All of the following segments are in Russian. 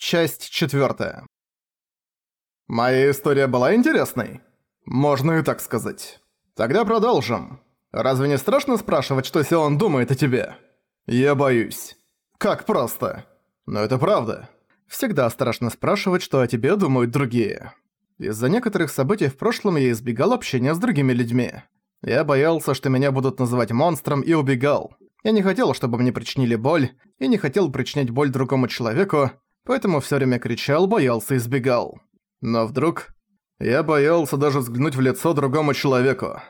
Часть четвертая. Моя история была интересной? Можно и так сказать. Тогда продолжим. Разве не страшно спрашивать, что Сион думает о тебе? Я боюсь. Как просто. Но это правда. Всегда страшно спрашивать, что о тебе думают другие. Из-за некоторых событий в прошлом я избегал общения с другими людьми. Я боялся, что меня будут называть монстром и убегал. Я не хотел, чтобы мне причинили боль, и не хотел причинять боль другому человеку, поэтому всё время кричал, боялся и избегал. Но вдруг... Я боялся даже взглянуть в лицо другому человеку.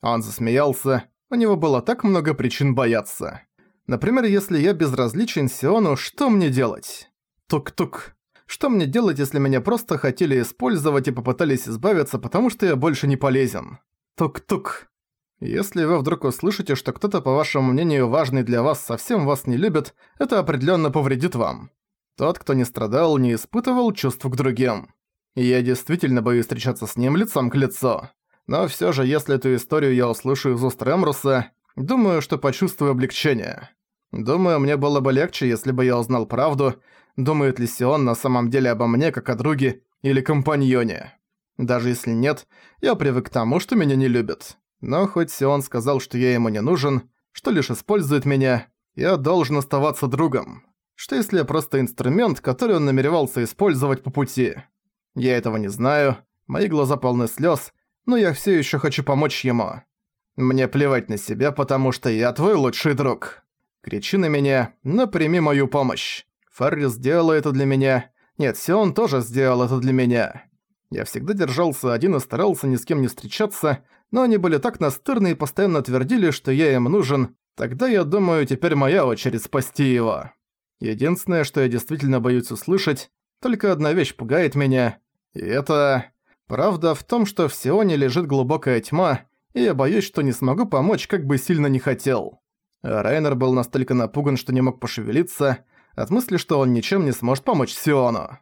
Он засмеялся, у него было так много причин бояться. Например, если я безразличен Сиону, что мне делать? Тук-тук. Что мне делать, если меня просто хотели использовать и попытались избавиться, потому что я больше не полезен? Тук-тук. Если вы вдруг услышите, что кто-то, по вашему мнению, важный для вас, совсем вас не любит, это определенно повредит вам. Тот, кто не страдал, не испытывал чувств к другим. Я действительно боюсь встречаться с ним лицом к лицу. Но всё же, если эту историю я услышу из уст Ремруса, думаю, что почувствую облегчение. Думаю, мне было бы легче, если бы я узнал правду, думает ли Сион на самом деле обо мне, как о друге или компаньоне. Даже если нет, я привык к тому, что меня не любят. Но хоть Сион сказал, что я ему не нужен, что лишь использует меня, я должен оставаться другом. Что если я просто инструмент, который он намеревался использовать по пути? Я этого не знаю, мои глаза полны слез, но я все еще хочу помочь ему. Мне плевать на себя, потому что я твой лучший друг. Кричи на меня, но прими мою помощь. Фарри сделала это для меня. Нет, Сион тоже сделал это для меня. Я всегда держался один и старался ни с кем не встречаться, но они были так настырны и постоянно твердили, что я им нужен. Тогда, я думаю, теперь моя очередь спасти его. Единственное, что я действительно боюсь услышать, только одна вещь пугает меня, и это... Правда в том, что в Сионе лежит глубокая тьма, и я боюсь, что не смогу помочь, как бы сильно не хотел. Райнер был настолько напуган, что не мог пошевелиться, от мысли, что он ничем не сможет помочь Сиону.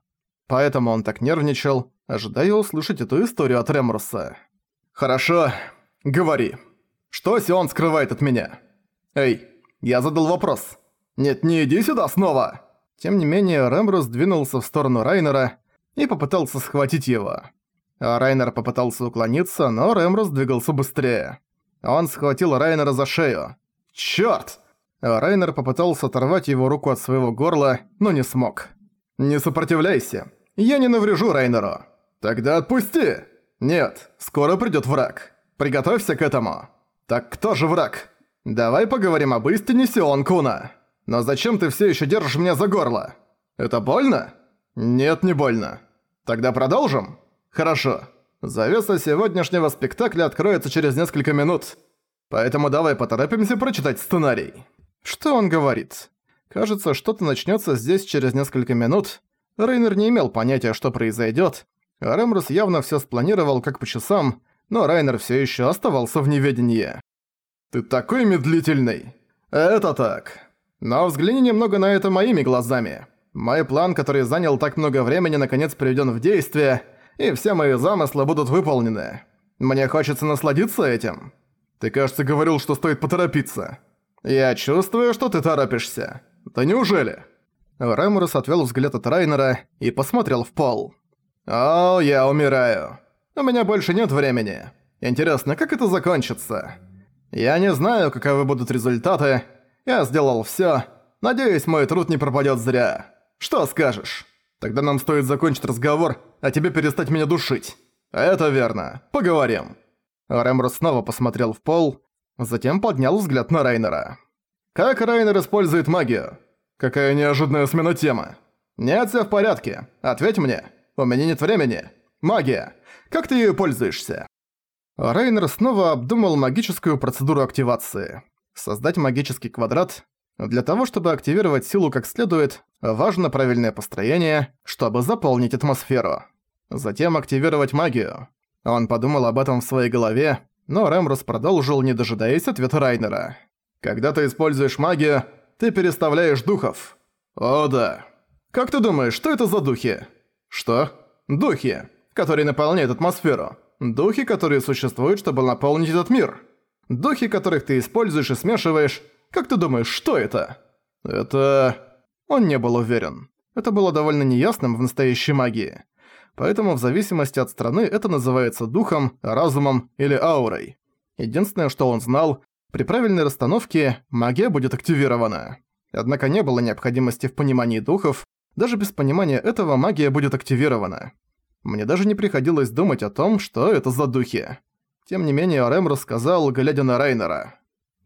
Поэтому он так нервничал, ожидая услышать эту историю от Ремруса. «Хорошо, говори. Что Сион скрывает от меня?» «Эй, я задал вопрос. «Нет, не иди сюда снова!» Тем не менее, Рэмбрус двинулся в сторону Райнера и попытался схватить его. А Райнер попытался уклониться, но Рэмбрус двигался быстрее. Он схватил Райнера за шею. «Чёрт!» Райнер попытался оторвать его руку от своего горла, но не смог. «Не сопротивляйся. Я не наврежу Райнеру. Тогда отпусти!» «Нет, скоро придёт враг. Приготовься к этому. Так кто же враг? Давай поговорим об истине Сион Куна». Но зачем ты все еще держишь меня за горло? Это больно? Нет, не больно. Тогда продолжим? Хорошо. Завеса сегодняшнего спектакля откроется через несколько минут. Поэтому давай поторопимся прочитать сценарий. Что он говорит? Кажется, что-то начнется здесь через несколько минут. Рейнер не имел понятия, что произойдет. Ремрус явно все спланировал как по часам, но Райнер все еще оставался в неведении. «Ты такой медлительный!» «Это так. Но взгляни немного на это моими глазами. Мой план, который занял так много времени, наконец приведен в действие, и все мои замыслы будут выполнены. Мне хочется насладиться этим. Ты, кажется, говорил, что стоит поторопиться. Я чувствую, что ты торопишься. Да неужели?» Рэморус отвел взгляд от Райнера и посмотрел в пол. «О, я умираю. У меня больше нет времени. Интересно, как это закончится? Я не знаю, каковы будут результаты, я сделал всё. Надеюсь, мой труд не пропадёт зря. Что скажешь? Тогда нам стоит закончить разговор, а тебе перестать меня душить. Это верно. Поговорим». Рэмрус снова посмотрел в пол, затем поднял взгляд на Райнера. «Как Райнер использует магию? Какая неожиданная смена темы. Нет, всё в порядке. Ответь мне. У меня нет времени. Магия. Как ты ею пользуешься?» Райнер снова обдумал магическую процедуру активации создать магический квадрат. Для того, чтобы активировать силу как следует, важно правильное построение, чтобы заполнить атмосферу. Затем активировать магию. Он подумал об этом в своей голове, но Рэмрус продолжил, не дожидаясь ответа Райнера. «Когда ты используешь магию, ты переставляешь духов». «О да». «Как ты думаешь, что это за духи?» «Что?» «Духи, которые наполняют атмосферу. Духи, которые существуют, чтобы наполнить этот мир». Духи, которых ты используешь и смешиваешь, как ты думаешь, что это? Это... Он не был уверен. Это было довольно неясным в настоящей магии. Поэтому в зависимости от страны это называется духом, разумом или аурой. Единственное, что он знал, при правильной расстановке магия будет активирована. Однако не было необходимости в понимании духов, даже без понимания этого магия будет активирована. Мне даже не приходилось думать о том, что это за духи. Тем не менее, Рэм рассказал, глядя на Райнера.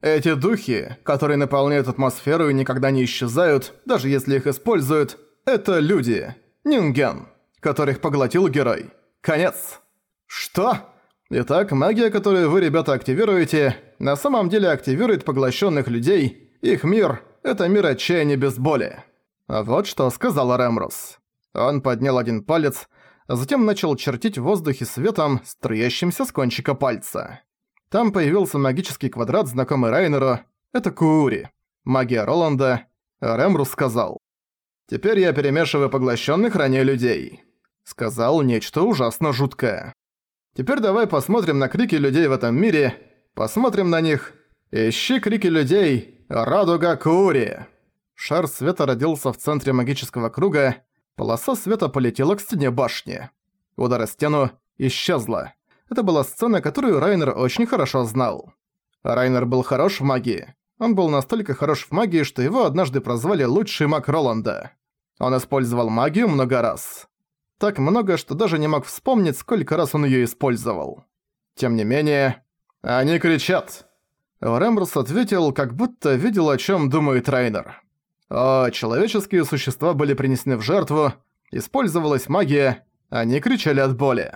«Эти духи, которые наполняют атмосферу и никогда не исчезают, даже если их используют, это люди. Нинген, которых поглотил герой. Конец». «Что?» Итак, магия, которую вы, ребята, активируете, на самом деле активирует поглощенных людей. Их мир — это мир отчаяния без боли. Вот что сказал Рэмрус. Он поднял один палец, затем начал чертить в воздухе светом, струящимся с кончика пальца. Там появился магический квадрат, знакомый Райнеру. Это Куури. Магия Роланда. А Рэмрус сказал. «Теперь я перемешиваю поглощенных ранее людей». Сказал нечто ужасно жуткое. Теперь давай посмотрим на крики людей в этом мире. Посмотрим на них. Ищи крики людей. Радуга Кури. Шар света родился в центре магического круга. Полоса света полетела к стене башни. Удар о стену исчезла. Это была сцена, которую Райнер очень хорошо знал. Райнер был хорош в магии. Он был настолько хорош в магии, что его однажды прозвали «лучший маг Роланда». Он использовал магию много раз так много, что даже не мог вспомнить, сколько раз он её использовал. Тем не менее, они кричат. Рэмбрус ответил, как будто видел, о чём думает Райнер. О, человеческие существа были принесены в жертву, использовалась магия, они кричали от боли.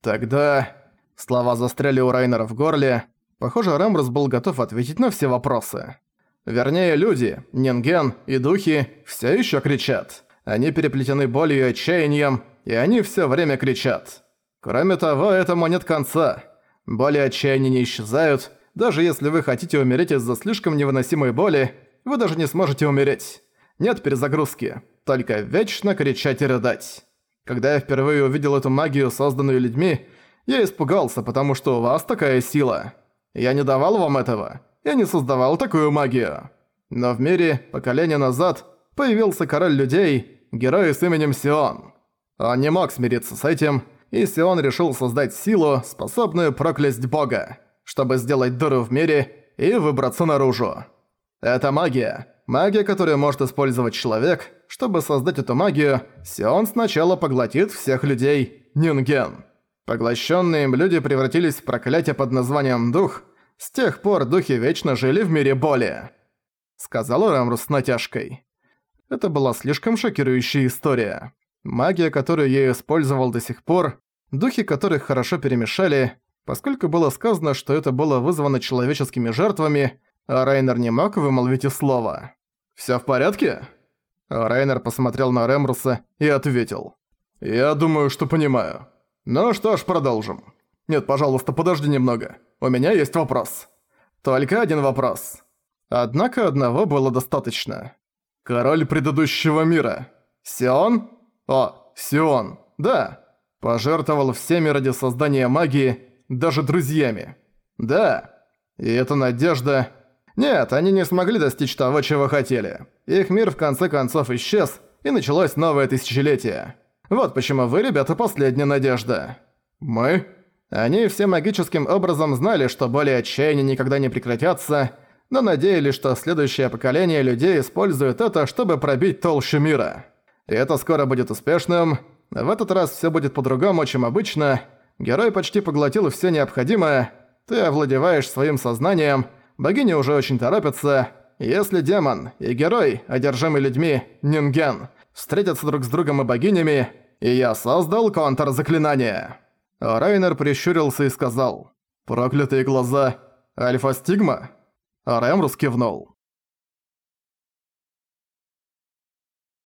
Тогда... Слова застряли у Райнера в горле. Похоже, Рэмбрус был готов ответить на все вопросы. Вернее, люди, Нинген и духи все ещё кричат. Они переплетены болью и отчаянием, и они все время кричат. Кроме того, этому нет конца. Боли и отчаяние не исчезают. Даже если вы хотите умереть из-за слишком невыносимой боли, вы даже не сможете умереть. Нет перезагрузки. Только вечно кричать и рыдать. Когда я впервые увидел эту магию, созданную людьми, я испугался, потому что у вас такая сила. Я не давал вам этого. Я не создавал такую магию. Но в мире, поколение назад, появился король людей, герой с именем Сион. Он не мог смириться с этим, и Сион решил создать силу, способную проклясть бога, чтобы сделать дыру в мире и выбраться наружу. Это магия. Магия, которую может использовать человек. Чтобы создать эту магию, Сион сначала поглотит всех людей Нинген. Поглощенные им люди превратились в проклятие под названием Дух. С тех пор духи вечно жили в мире боли. Сказал Рамрус с натяжкой. Это была слишком шокирующая история. Магия, которую я использовал до сих пор, духи которых хорошо перемешали, поскольку было сказано, что это было вызвано человеческими жертвами, а Райнер не мог вымолвить и слова. «Всё в порядке?» Райнер посмотрел на Ремруса и ответил. «Я думаю, что понимаю. Ну что ж, продолжим. Нет, пожалуйста, подожди немного. У меня есть вопрос. Только один вопрос. Однако одного было достаточно. Король предыдущего мира. Сион? О, Сион. Да. Пожертвовал всеми ради создания магии, даже друзьями. Да. И эта надежда... Нет, они не смогли достичь того, чего хотели. Их мир в конце концов исчез, и началось новое тысячелетие. Вот почему вы, ребята, последняя надежда. Мы? Они все магическим образом знали, что боли отчаяния никогда не прекратятся, но надеялись, что следующее поколение людей использует это, чтобы пробить толщу мира. И это скоро будет успешным. В этот раз все будет по-другому, чем обычно. Герой почти поглотил все необходимое. Ты овладеваешь своим сознанием. Богини уже очень торопятся. Если демон и герой, одержимый людьми, Нинген, встретятся друг с другом и богинями, и я создал контрзаклинание. Райнер прищурился и сказал. «Проклятые глаза. Альфа-стигма?» Рэмрус кивнул.